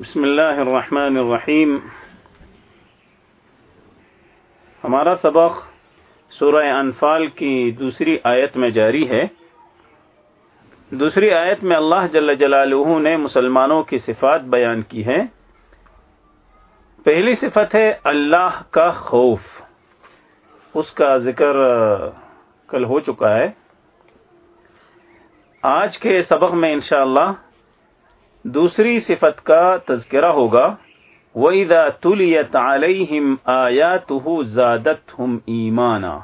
بسم اللہ الرحمن الرحیم۔ ہمارا سبق سورہ انفال کی دوسری آیت میں جاری ہے۔ دوسری آیت میں اللہ جل جلالہ نے مسلمانوں کی صفات بیان کی ہے پہلی صفت ہے اللہ کا خوف۔ اس کا ذکر کل ہو چکا ہے۔ آج کے سبق میں انشاءاللہ اللہ دوسری صفت کا تذکرہ ہوگا۔ وَإِذَا تُلِيَتْ عَلَيْهِمْ آيَاتُهُ زَادَتْهُمْ إِيمَانًا۔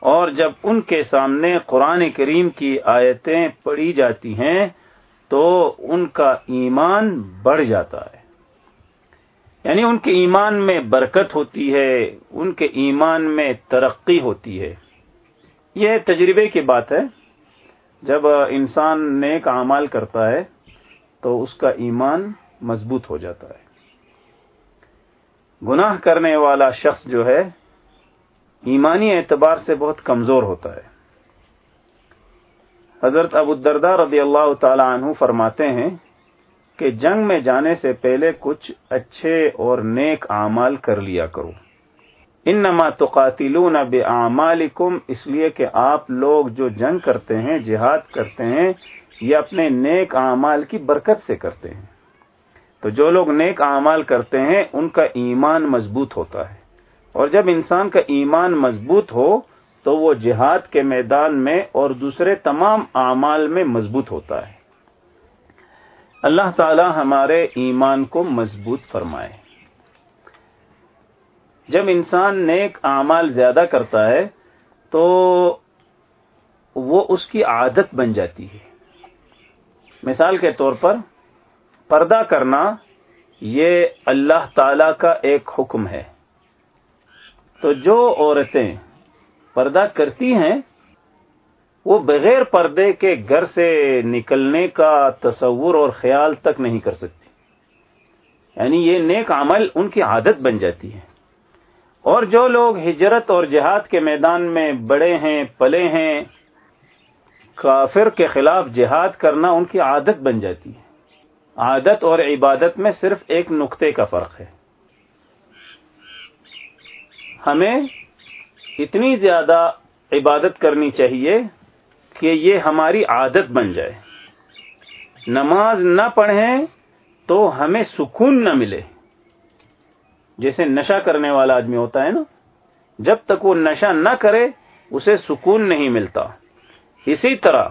اور جب ان کے سامنے قرآن کریم کی آیتیں پڑھی جاتی ہیں، تو ان کا ایمان بڑھ جاتا ہے۔ یعنی ان کے ایمان میں برکت ہوتی ہے، ان کے ایمان میں ترقی ہوتی ہے۔ یہ تجربے کی بات ہے۔ جب انسان نیک اعمال کرتا ہے تو اس کا ایمان مضبوط ہو جاتا ہے۔ گناہ کرنے والا شخص جو ہے، ایمانی اعتبار سے بہت کمزور ہوتا ہے۔ حضرت ابو الدردہ رضی اللہ تعالی عنہ فرماتے ہیں کہ جنگ میں جانے سے پہلے کچھ اچھے اور نیک اعمال کر لیا کرو۔ ان نما تقاتلون بے اس لیے کہ آپ لوگ جو جنگ کرتے ہیں، جہاد کرتے ہیں یہ اپنے نیک اعمال کی برکت سے کرتے ہیں۔ تو جو لوگ نیک اعمال کرتے ہیں، ان کا ایمان مضبوط ہوتا ہے۔ اور جب انسان کا ایمان مضبوط ہو، تو وہ جہاد کے میدان میں اور دوسرے تمام اعمال میں مضبوط ہوتا ہے۔ اللہ تعالی ہمارے ایمان کو مضبوط فرمائے۔ جب انسان نیک اعمال زیادہ کرتا ہے، تو وہ اس کی عادت بن جاتی ہے۔ مثال کے طور پر پردہ کرنا یہ اللہ تعالی کا ایک حکم ہے۔ تو جو عورتیں پردہ کرتی ہیں، وہ بغیر پردے کے گھر سے نکلنے کا تصور اور خیال تک نہیں کر سکتی۔ یعنی یہ نیک عمل ان کی عادت بن جاتی ہے۔ اور جو لوگ ہجرت اور جہاد کے میدان میں بڑے ہیں، پلے ہیں کافر کے خلاف جہاد کرنا ان کی عادت بن جاتی ہے۔ عادت اور عبادت میں صرف ایک نقطے کا فرق ہے۔ ہمیں اتنی زیادہ عبادت کرنی چاہیے کہ یہ ہماری عادت بن جائے۔ نماز نہ پڑھیں تو ہمیں سکون نہ ملے۔ جیسے نشہ کرنے والا آدمی ہوتا ہے نا، جب تک وہ نشہ نہ کرے، اسے سکون نہیں ملتا۔ اسی طرح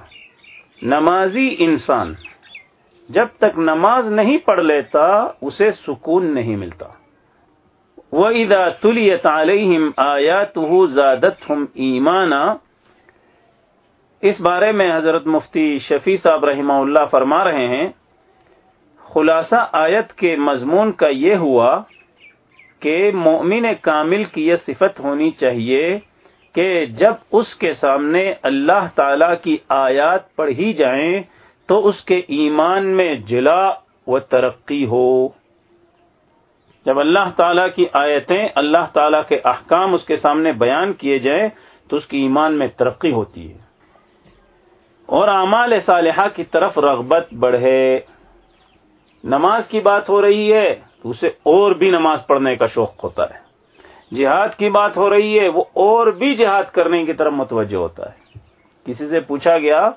نمازی انسان جب تک نماز نہیں پڑھ لیتا، اسے سکون نہیں ملتا۔ وہ ادا تلی تعلیم آیا تو زادت ہم ایمانا اس بارے میں حضرت مفتی شفیع صاحب رحمہ اللہ فرما رہے ہیں۔ خلاصہ آیت کے مضمون کا یہ ہوا کہ مومن کامل کی یہ صفت ہونی چاہیے۔ کہ جب اس کے سامنے اللہ تعالی کی آیات پڑھی جائیں تو اس کے ایمان میں جلا و ترقی ہو۔ جب اللہ تعالی کی آیتیں اللہ تعالی کے احکام اس کے سامنے بیان کیے جائیں تو اس کی ایمان میں ترقی ہوتی ہے۔ اور اعمال صالحہ کی طرف رغبت بڑھے۔ نماز کی بات ہو رہی ہے تو اسے اور بھی نماز پڑھنے کا شوق ہوتا ہے۔ جہاد کی بات ہو رہی ہے، وہ اور بھی جہاد کرنے کی طرف متوجہ ہوتا ہے۔ کسی سے پوچھا گیا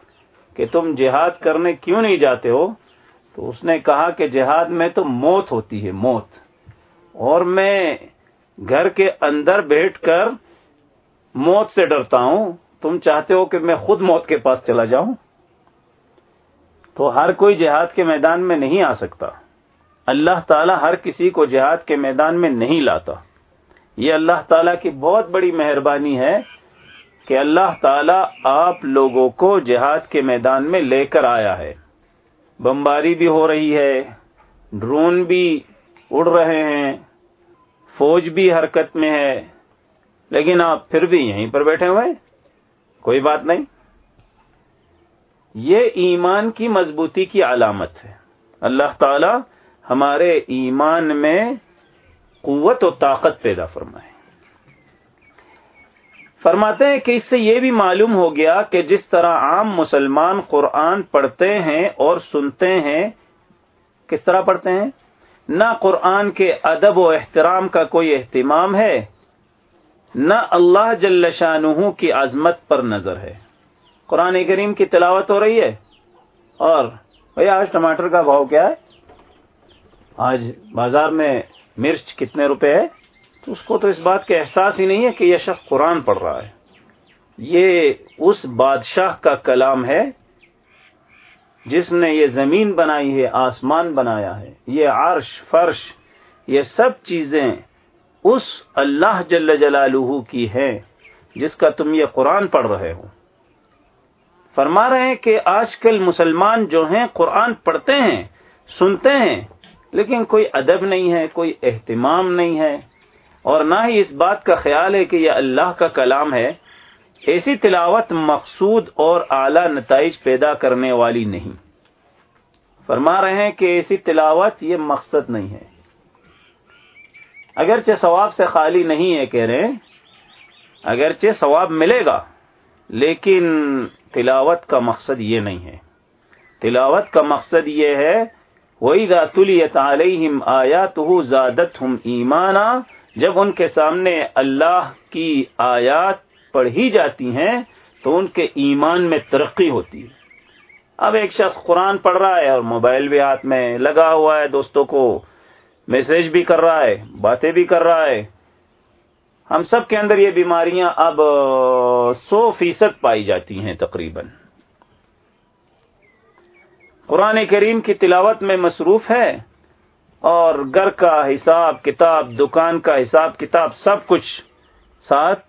کہ تم جہاد کرنے کیوں نہیں جاتے ہو؟ تو اس نے کہا کہ جہاد میں تو موت ہوتی ہے، موت۔ اور میں گھر کے اندر بیٹھ کر موت سے ڈرتا ہوں۔ تم چاہتے ہو کہ میں خود موت کے پاس چلا جاؤں؟ تو ہر کوئی جہاد کے میدان میں نہیں آ سکتا۔ اللہ تعالی ہر کسی کو جہاد کے میدان میں نہیں لاتا۔ یہ اللہ تعالی کی بہت بڑی مہربانی ہے کہ اللہ تعالی آپ لوگوں کو جہاد کے میدان میں لے کر آیا ہے۔ بمباری بھی ہو رہی ہے، ڈرون بھی اڑ رہے ہیں، فوج بھی حرکت میں ہے، لیکن آپ پھر بھی یہیں پر بیٹھے ہوئے کوئی بات نہیں۔ یہ ایمان کی مضبوطی کی علامت ہے۔ اللہ تعالی ہمارے ایمان میں قوت و طاقت پیدا فرمائے۔ فرماتے ہیں کہ اس سے یہ بھی معلوم ہو گیا کہ جس طرح عام مسلمان قرآن پڑھتے ہیں اور سنتے ہیں، کس طرح پڑھتے ہیں؟ نہ قرآن کے ادب و احترام کا کوئی اہتمام ہے، نہ اللہ جل شاہ کی عظمت پر نظر ہے۔ قرآن کریم کی تلاوت ہو رہی ہے۔ اور بھیا آج ٹماٹر کا بھاؤ کیا ہے؟ آج بازار میں مرچ کتنے روپے ہے؟ تو اس کو تو اس بات کا احساس ہی نہیں ہے کہ یہ شخص قرآن پڑھ رہا ہے۔ یہ اس بادشاہ کا کلام ہے جس نے یہ زمین بنائی ہے، آسمان بنایا ہے۔ یہ عرش، فرش، یہ سب چیزیں اس اللہ جل جلالہ کی ہے جس کا تم یہ قرآن پڑھ رہے ہو۔ فرما رہے ہیں کہ آج کل مسلمان جو ہیں قرآن پڑھتے ہیں، سنتے ہیں لیکن کوئی ادب نہیں ہے، کوئی اہتمام نہیں ہے۔ اور نہ ہی اس بات کا خیال ہے کہ یہ اللہ کا کلام ہے۔ ایسی تلاوت مقصود اور اعلی نتائج پیدا کرنے والی نہیں۔ فرما رہے ہیں کہ ایسی تلاوت یہ مقصد نہیں ہے۔ اگرچہ ثواب سے خالی نہیں ہے کہہ رہے ہیں، اگرچہ ثواب ملے گا، لیکن تلاوت کا مقصد یہ نہیں ہے۔ تلاوت کا مقصد یہ ہے وہی داتلیت علیہم آیات زادت ہم ایمانا جب ان کے سامنے اللہ کی آیات پڑھی جاتی ہیں، تو ان کے ایمان میں ترقی ہوتی ہے۔ اب ایک شخص قرآن پڑھ رہا ہے اور موبائل بھی ہاتھ میں لگا ہوا ہے دوستوں کو میسج بھی کر رہا ہے، باتیں بھی کر رہا ہے۔ ہم سب کے اندر یہ بیماریاں اب سو فیصد پائی جاتی ہیں تقریباً۔ قرآن کریم کی تلاوت میں مصروف ہے اور گھر کا حساب کتاب، دکان کا حساب کتاب سب کچھ ساتھ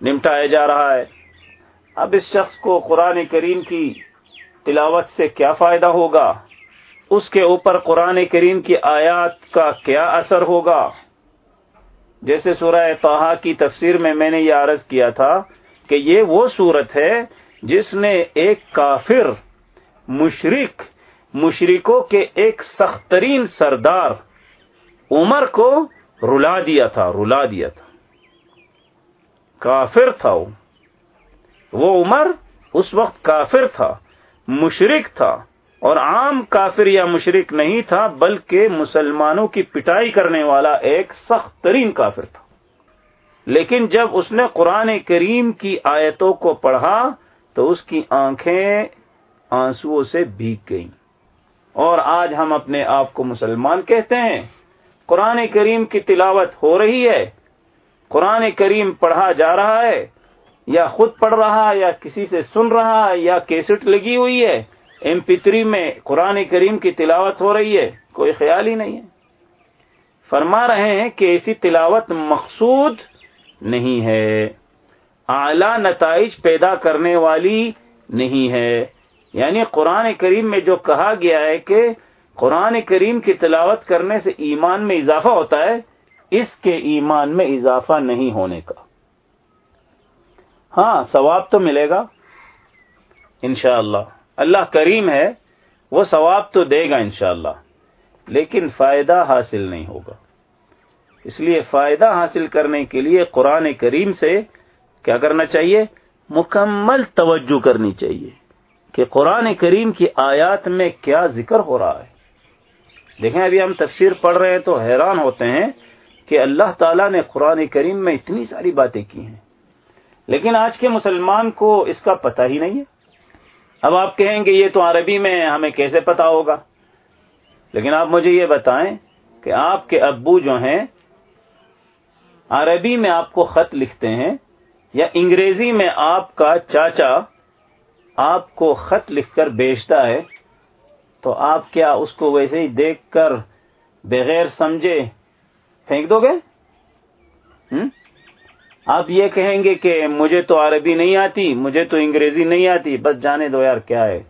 نمٹایا جا رہا ہے۔ اب اس شخص کو قرآن کریم کی تلاوت سے کیا فائدہ ہوگا؟ اس کے اوپر قرآن کریم کی آیات کا کیا اثر ہوگا؟ جیسے سورہ فہا کی تفسیر میں میں نے یہ عرض کیا تھا کہ یہ وہ صورت ہے جس نے ایک کافر مشرق مشرقوں کے ایک سخت ترین سردار عمر کو رلا دیا تھا، رلا دیا تھا۔ کافر تھا وہ۔ وہ عمر اس وقت کافر تھا مشرق تھا اور عام کافر یا مشرق نہیں تھا، بلکہ مسلمانوں کی پٹائی کرنے والا ایک سخت ترین کافر تھا۔ لیکن جب اس نے قرآن کریم کی آیتوں کو پڑھا تو اس کی آنکھیں آنسو سے بھیگ گئیں۔ اور آج ہم اپنے آپ کو مسلمان کہتے ہیں۔ قرآن کریم کی تلاوت ہو رہی ہے۔ قرآن کریم پڑھا جا رہا ہے۔ یا خود پڑھ رہا یا کسی سے سن رہا ہے یا کیسٹ لگی ہوئی ہے۔ ایم پی تھری میں قرآن کریم کی تلاوت ہو رہی ہے۔ کوئی خیال ہی نہیں ہے۔ فرما رہے ہیں کہ ایسی تلاوت مقصود نہیں ہے۔ اعلی نتائج پیدا کرنے والی نہیں ہے۔ یعنی قرآن کریم میں جو کہا گیا ہے کہ قرآن کریم کی تلاوت کرنے سے ایمان میں اضافہ ہوتا ہے، اس کے ایمان میں اضافہ نہیں ہونے کا۔ ہاں ثواب تو ملے گا، انشاءاللہ۔ اللہ اللہ کریم ہے، وہ ثواب تو دے گا انشاءاللہ اللہ لیکن فائدہ حاصل نہیں ہوگا۔ اس لیے فائدہ حاصل کرنے کے لیے قرآن کریم سے کیا کرنا چاہیے؟ مکمل توجہ کرنی چاہیے۔ کہ قرآن کریم کی آیات میں کیا ذکر ہو رہا ہے۔ دیکھیں ابھی ہم تفسیر پڑھ رہے ہیں تو حیران ہوتے ہیں کہ اللہ تعالیٰ نے قرآن کریم میں اتنی ساری باتیں کی ہیں۔ لیکن آج کے مسلمان کو اس کا پتہ ہی نہیں ہے۔ اب آپ کہیں گے یہ تو عربی میں ہمیں کیسے پتا ہوگا؟ لیکن آپ مجھے یہ بتائیں کہ آپ کے ابو جو ہیں، عربی میں آپ کو خط لکھتے ہیں یا انگریزی میں آپ کا چاچا آپ کو خط لکھ کر بیچتا ہے، تو آپ کیا اس کو ویسے ہی دیکھ کر بغیر سمجھے پھینک دو گے؟ آپ یہ کہیں گے کہ مجھے تو عربی نہیں آتی، مجھے تو انگریزی نہیں آتی، بس جانے دو یار کیا ہے؟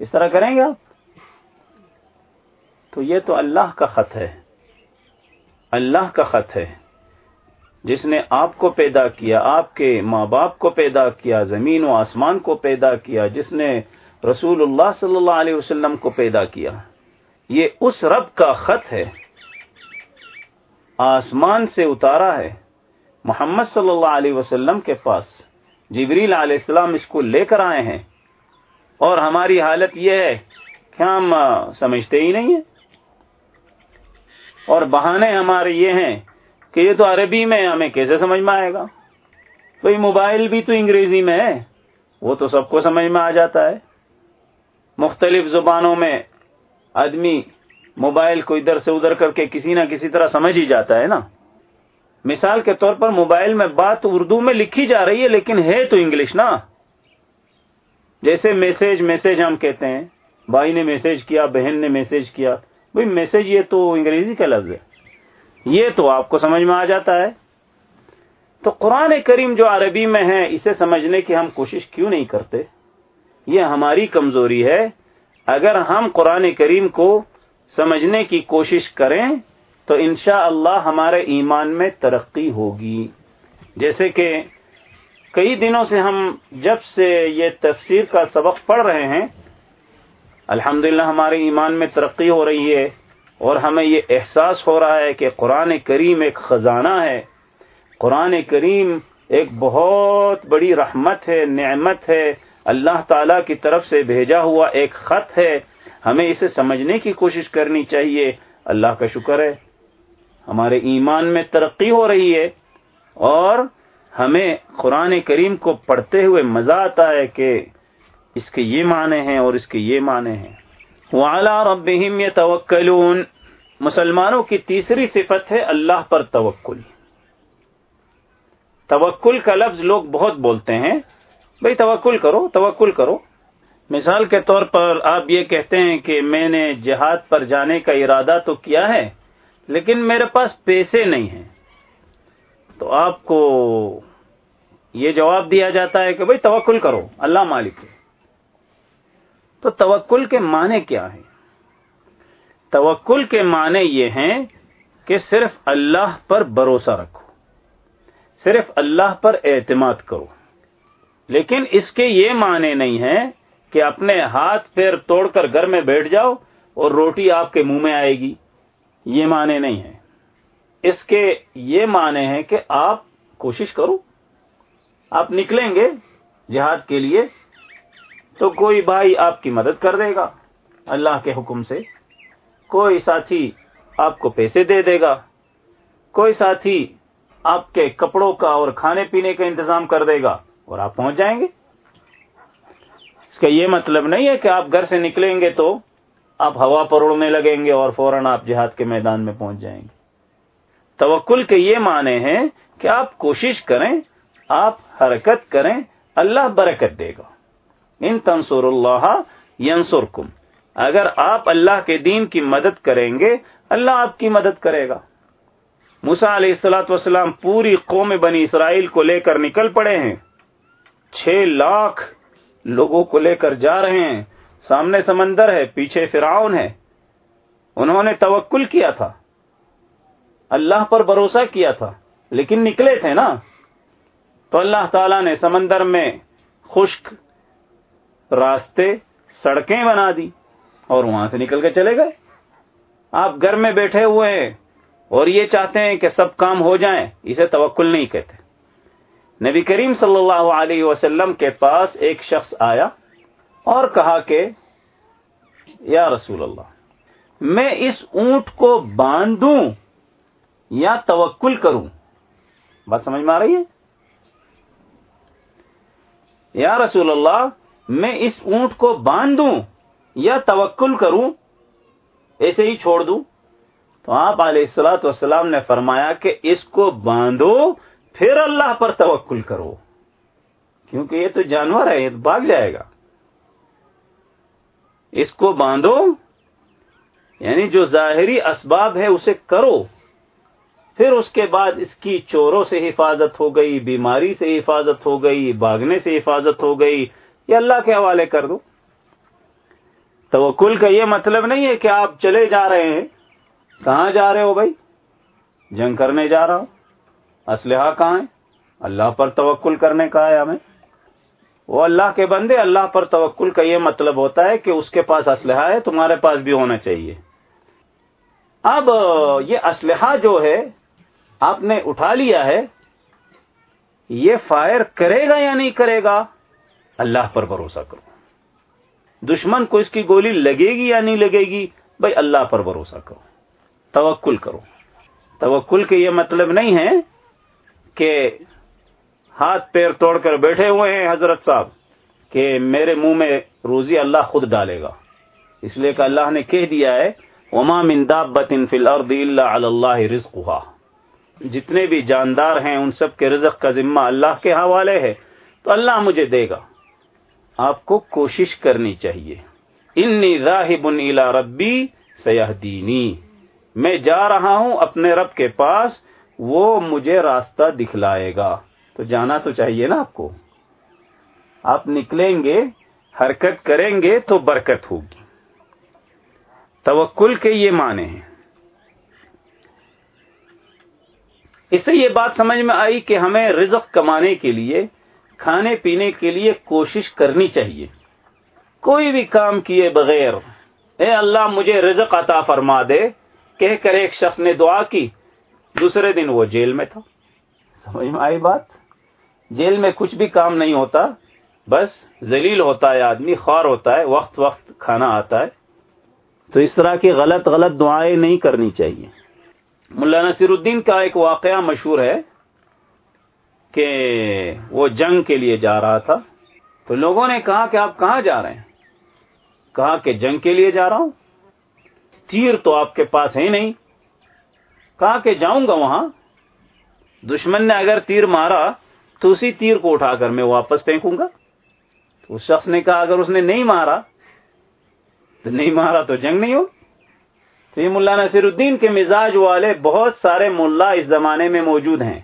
اس طرح کریں گے آپ؟ تو یہ تو اللہ کا خط ہے، اللہ کا خط ہے۔ جس نے آپ کو پیدا کیا، آپ کے ماں باپ کو پیدا کیا، زمین و آسمان کو پیدا کیا، جس نے رسول اللہ صلی اللہ علیہ وسلم کو پیدا کیا۔ یہ اس رب کا خط ہے۔ آسمان سے اتارا ہے۔ محمد صلی اللہ علیہ وسلم کے پاس۔ جبریل علیہ السلام اس کو لے کر آئے ہیں۔ اور ہماری حالت یہ ہے کہ ہم سمجھتے ہی نہیں ہیں۔ اور بہانے ہمارے یہ ہیں کہ یہ تو عربی میں ہمیں کیسے سمجھ میں آئے گا؟ بھائی موبائل بھی تو انگریزی میں ہے، وہ تو سب کو سمجھ میں آ جاتا ہے۔ مختلف زبانوں میں آدمی موبائل کو ادھر سے ادھر کر کے کسی نہ کسی طرح سمجھ ہی جاتا ہے نا۔ مثال کے طور پر موبائل میں بات اردو میں لکھی جا رہی ہے، لیکن ہے تو انگلش نا۔ جیسے میسج میسج ہم کہتے ہیں، بھائی نے میسج کیا، بہن نے میسج کیا، بھائی میسج یہ تو انگریزی کا لفظ ہے۔ یہ تو آپ کو سمجھ میں آ جاتا ہے۔ تو قرآن کریم جو عربی میں ہے اسے سمجھنے کی ہم کوشش کیوں نہیں کرتے؟ یہ ہماری کمزوری ہے۔ اگر ہم قرآن کریم کو سمجھنے کی کوشش کریں، تو انشاء اللہ ہمارے ایمان میں ترقی ہوگی۔ جیسے کہ کئی دنوں سے ہم جب سے یہ تفسیر کا سبق پڑھ رہے ہیں، الحمدللہ ہمارے ایمان میں ترقی ہو رہی ہے۔ اور ہمیں یہ احساس ہو رہا ہے کہ قرآن کریم ایک خزانہ ہے۔ قرآن کریم ایک بہت بڑی رحمت ہے، نعمت ہے۔ اللہ تعالی کی طرف سے بھیجا ہوا ایک خط ہے۔ ہمیں اسے سمجھنے کی کوشش کرنی چاہیے۔ اللہ کا شکر ہے۔ ہمارے ایمان میں ترقی ہو رہی ہے۔ اور ہمیں قرآن کریم کو پڑھتے ہوئے مزہ آتا ہے کہ اس کے یہ معنی ہیں اور اس کے یہ معنی ہیں۔ وعلا ربهم يتوکلون مسلمانوں کی تیسری صفت ہے اللہ پر توکل۔ توکل کا لفظ لوگ بہت بولتے ہیں۔ بھئی توکل کرو توکل کرو۔ مثال کے طور پر آپ یہ کہتے ہیں کہ میں نے جہاد پر جانے کا ارادہ تو کیا ہے، لیکن میرے پاس پیسے نہیں ہیں۔ تو آپ کو یہ جواب دیا جاتا ہے کہ بھئی توکل کرو، اللہ مالک ہے۔ تو توکل کے معنی کیا ہے توکل کے معنی یہ ہیں کہ صرف اللہ پر بھروسہ رکھو، صرف اللہ پر اعتماد کرو۔ لیکن اس کے یہ معنی نہیں ہے کہ اپنے ہاتھ پیر توڑ کر گھر میں بیٹھ جاؤ اور روٹی آپ کے منہ میں آئے گی۔ یہ معنی نہیں ہے اس کے یہ معنی ہے کہ آپ کوشش کرو، آپ نکلیں گے جہاد کے لیے۔ تو کوئی بھائی آپ کی مدد کر دے گا۔ اللہ کے حکم سے کوئی ساتھی آپ کو پیسے دے دے گا۔ کوئی ساتھی آپ کے کپڑوں کا اور کھانے پینے کا انتظام کر دے گا اور آپ پہنچ جائیں گے۔ اس کا یہ مطلب نہیں ہے کہ آپ گھر سے نکلیں گے تو آپ ہوا پر اڑنے لگیں گے اور فوراً آپ جہاد کے میدان میں پہنچ جائیں گے۔ توکل کے یہ معنی ہے کہ آپ کوشش کریں، آپ حرکت کریں، اللہ برکت دے گا۔ ان تنسور اللہ ینسرکم اگر آپ اللہ کے دین کی مدد کریں گے، اللہ آپ کی مدد کرے گا۔ مسا علیہ السلاۃ وسلام پوری قوم بنی اسرائیل کو لے کر نکل پڑے ہیں۔ چھ لاکھ لوگوں کو لے کر جا رہے ہیں۔ سامنے سمندر ہے، پیچھے فرعون ہے۔ انہوں نے توکل کیا تھا۔ اللہ پر بھروسہ کیا تھا، لیکن نکلے تھے نا۔ تو اللہ تعالی نے سمندر میں خشک راستے سڑکیں بنا دی اور وہاں سے نکل کے چلے گئے۔ آپ گھر میں بیٹھے ہوئے ہیں اور یہ چاہتے ہیں کہ سب کام ہو جائیں، اسے توکل نہیں کہتے۔ نبی کریم صلی اللہ علیہ وسلم کے پاس ایک شخص آیا اور کہا کہ، یا رسول اللہ، میں اس اونٹ کو باندھوں یا توکل کروں؟ بات سمجھ میں آ رہی ہے؟ یا رسول اللہ میں اس اونٹ کو باندھ دوں یا توکل کروں، ایسے ہی چھوڑ دوں۔ تو آپ علیہ السلاۃ والسلام نے فرمایا کہ اس کو باندھو، پھر اللہ پر توکل کرو۔ کیونکہ یہ تو جانور ہے، یہ تو بھاگ جائے گا۔ اس کو باندھو یعنی جو ظاہری اسباب ہے اسے کرو۔ پھر اس کے بعد اس کی چوروں سے حفاظت ہو گئی، بیماری سے حفاظت ہو گئی باغنے سے حفاظت ہو گئی۔ یہ اللہ کے حوالے کر دو۔ توکل کا یہ مطلب نہیں ہے کہ آپ چلے جا رہے ہیں۔ کہاں جا رہے ہو بھائی؟ جنگ کرنے جا رہا ہوں۔ اسلحہ کہاں ہے؟ اللہ پر توکل کرنے کا ہے ہمیں۔ وہ اللہ کے بندے، اللہ پر توکل کا یہ مطلب ہوتا ہے کہ اس کے پاس اسلحہ ہے، تمہارے پاس بھی ہونا چاہیے۔ اب یہ اسلحہ جو ہے، آپ نے اٹھا لیا ہے، یہ فائر کرے گا یا نہیں کرے گا؟ اللہ پر بھروسہ کرو۔ دشمن کو اس کی گولی لگے گی یا نہیں لگے گی؟ بھائی اللہ پر بھروسہ کرو۔ توکل کرو۔ توکل کے یہ مطلب نہیں ہے کہ ہاتھ پیر توڑ کر بیٹھے ہوئے ہیں حضرت صاحب کہ میرے منہ میں روزی اللہ خود ڈالے گا۔ اس لیے کہ اللہ نے کہہ دیا ہے، وما من دابت فی الارض الا علی اللہ رزقها۔ جتنے بھی جاندار ہیں، ان سب کے رزق کا ذمہ اللہ کے حوالے ہے۔ تو اللہ مجھے دے گا۔ آپ کو کوشش کرنی چاہیے۔ انی راہب الى ربی سیہدینی۔ میں جا رہا ہوں اپنے رب کے پاس، وہ مجھے راستہ دکھلائے گا۔ تو جانا تو چاہیے نا آپ کو۔ آپ نکلیں گے، حرکت کریں گے تو برکت ہوگی۔ توکل کے یہ معنی ہیں۔ اس سے یہ بات سمجھ میں آئی کہ ہمیں رزق کمانے کے لیے کھانے پینے کے لیے کوشش کرنی چاہیے۔ کوئی بھی کام کیے بغیر، اے اللہ مجھے رزق عطا فرما دے۔ کہہ کر ایک شخص نے دعا کی، دوسرے دن وہ جیل میں تھا۔ سمجھ میں آئی بات؟ جیل میں کچھ بھی کام نہیں ہوتا، بس ذلیل ہوتا ہے، آدمی خوار ہوتا ہے، وقت وقت کھانا آتا ہے۔ تو اس طرح کی غلط غلط دعائیں نہیں کرنی چاہیے۔ ملا نصیر الدین کا ایک واقعہ مشہور ہے۔ کہ وہ جنگ کے لیے جا رہا تھا تو لوگوں نے کہا کہ آپ کہاں جا رہے ہیں؟ کہا کہ جنگ کے لیے جا رہا ہوں۔ تیر تو آپ کے پاس ہے نہیں۔ کہا کہ جاؤں گا وہاں۔ دشمن نے اگر تیر مارا تو اسی تیر کو اٹھا کر میں واپس پھینکوں گا۔ تو اس شخص نے کہا اگر اس نے نہیں مارا تو نہیں مارا تو جنگ نہیں ہو۔ تو یہ ملا نصیر الدین کے مزاج والے بہت سارے ملا اس زمانے میں موجود ہیں۔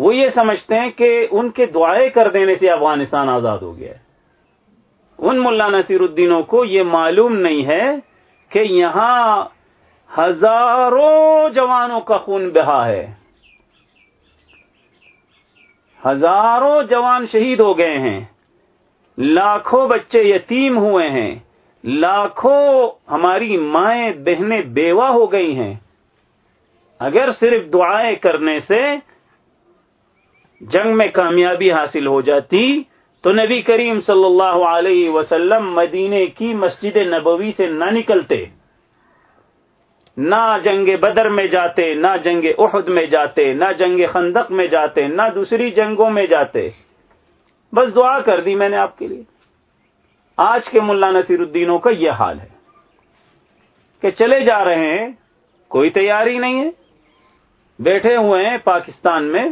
وہ یہ سمجھتے ہیں کہ ان کے دعائیں کر دینے سے افغانستان آزاد ہو گیا ہے۔ ان ملا نصیر الدینوں کو یہ معلوم نہیں ہے کہ یہاں ہزاروں جوانوں کا خون بہا ہے۔ ہزاروں جوان شہید ہو گئے ہیں۔ لاکھوں بچے یتیم ہوئے ہیں۔ لاکھوں ہماری مائیں، بہنیں بیوہ ہو گئی ہیں۔ اگر صرف دعائیں کرنے سے جنگ میں کامیابی حاصل ہو جاتی تو نبی کریم صلی اللہ علیہ وسلم مدینے کی مسجد نبوی سے نہ نکلتے، نہ جنگ بدر میں جاتے، نہ جنگ احد میں جاتے، نہ جنگ خندق میں جاتے، نہ دوسری جنگوں میں جاتے۔ بس دعا کر دی میں نے آپ کے لیے۔ آج کے ملا نصیر الدینوں کا یہ حال ہے کہ چلے جا رہے ہیں، کوئی تیاری نہیں ہے۔ بیٹھے ہوئے ہیں پاکستان میں۔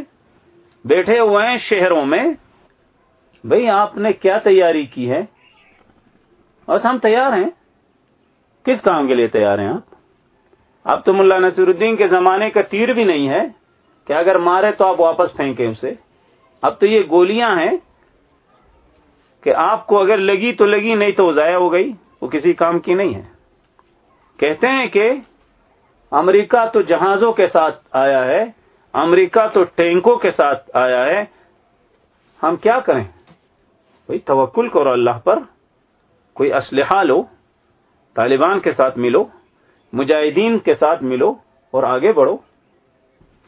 بیٹھے ہوئے ہیں شہروں میں، بھئی آپ نے کیا تیاری کی ہے؟ بس ہم تیار ہیں۔ کس کام کے لیے تیار ہیں آپ؟ اب تو ملا نصیر الدین کے زمانے کا تیر بھی نہیں ہے کہ اگر مارے تو آپ واپس پھینکیں اسے۔ اب تو یہ گولیاں ہیں کہ آپ کو اگر لگی تو لگی، نہیں تو ضائع ہو گئی۔ وہ کسی کام کی نہیں ہے۔ کہتے ہیں کہ امریکہ تو جہازوں کے ساتھ آیا ہے امریکہ تو ٹینکوں کے ساتھ آیا ہے۔ ہم کیا کریں؟ بھائی، توکل کرو اللہ پر۔ کوئی اسلحہ لو، طالبان کے ساتھ ملو، مجاہدین کے ساتھ ملو اور آگے بڑھو۔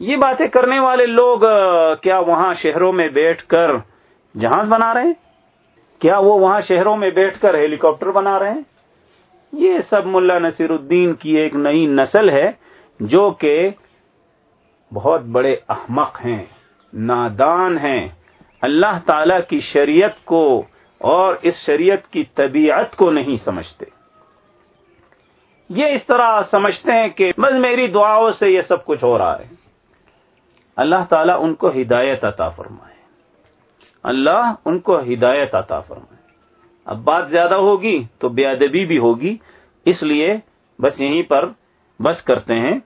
یہ باتیں کرنے والے لوگ کیا وہاں شہروں میں بیٹھ کر جہاز بنا رہے ہیں؟ کیا وہ وہاں شہروں میں بیٹھ کر ہیلی کاپٹر بنا رہے ہیں؟ یہ سب ملا نصیر الدین کی ایک نئی نسل ہے، جو کہ بہت بڑے احمق ہیں، نادان ہیں۔ اللہ تعالی کی شریعت کو اور اس شریعت کی طبیعت کو نہیں سمجھتے۔ یہ اس طرح سمجھتے ہیں کہ بس میری دعاؤں سے یہ سب کچھ ہو رہا ہے۔ اللہ تعالیٰ ان کو ہدایت عطا فرمائے۔ اللہ ان کو ہدایت عطا فرمائے۔ اب بات زیادہ ہوگی تو بے ادبی بھی ہوگی، اس لیے بس یہیں پر بس کرتے ہیں۔